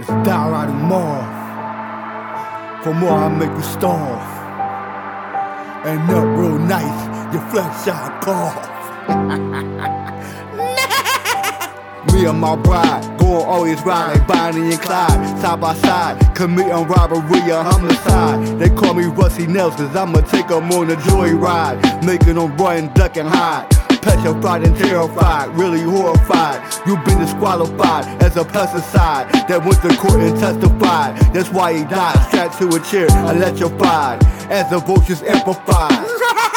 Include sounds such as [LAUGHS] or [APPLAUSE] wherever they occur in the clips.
More. For more, I make you starve. And up real nice, your flesh shall cough. [LAUGHS] Me and my bride, going always ride like Bonnie and Clyde, side by side, committing robbery or homicide. They call me Rusty cause I'ma take them on a joyride, making them run, duck, and hide petrified and terrified, really horrified. You've been disqualified as a pesticide that went to court and testified. That's why he died, strapped to a chair, electrified, as the vultures amplified. [LAUGHS]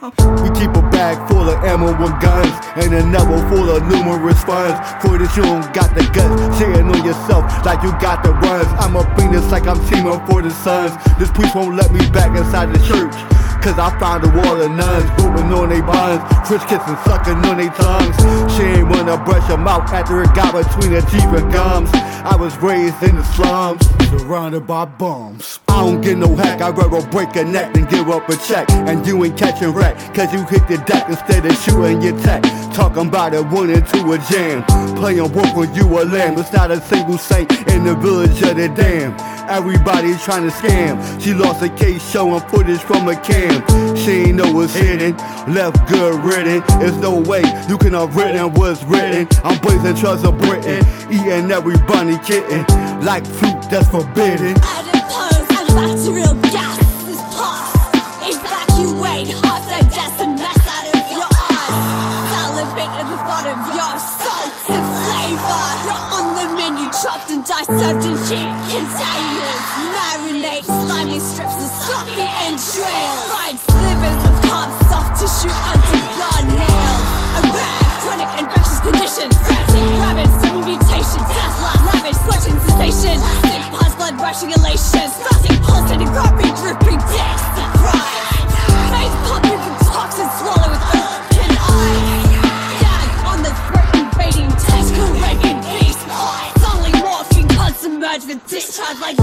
We keep a bag full of ammo and guns And a another full of numerous funds For this you don't got the guts Sharing on yourself like you got the runs I'm a phoenix like I'm teaming for the Suns This priest won't let me back inside the church Cause I found a wall of nuns Booming on they buns. French kissing sucking on they tongues. She ain't wanna brush her mouth After it got between her teeth and gums. I was raised in the slums Surrounded by bums. I don't get no hack I'd rather break a neck than give up a check. And you ain't catching wreck Cause you hit the deck instead of shooting your tech. Talking about it one into a jam. Playing wolf when you a lamb It's not a single saint in the village of the dam Everybody's trying to scam. She lost a case showing footage from a cam. She ain't know what's hidden. Left good written. There's no way you can have written what's written. I'm blazing trust of Britain. Eating every bunny kitten. Like fruit that's forbidden. Adipose and bacterial gas is pus. Evacuate hot digestion mess out of your eyes. Salivate at the thought of your salty flavor. You're on the menu, chopped and dissected in heat containers. Marinate slimy strips of sloppy entrails. Fried slivers of hard soft tissue under blood nails. A rare chronic infectious condition. Frantic rabbit, sudden mutation. Tesla, lavish, sweating cessation. Sick pus, blood rushing elation. Spastic, pulsating, garbage, dripping discharge like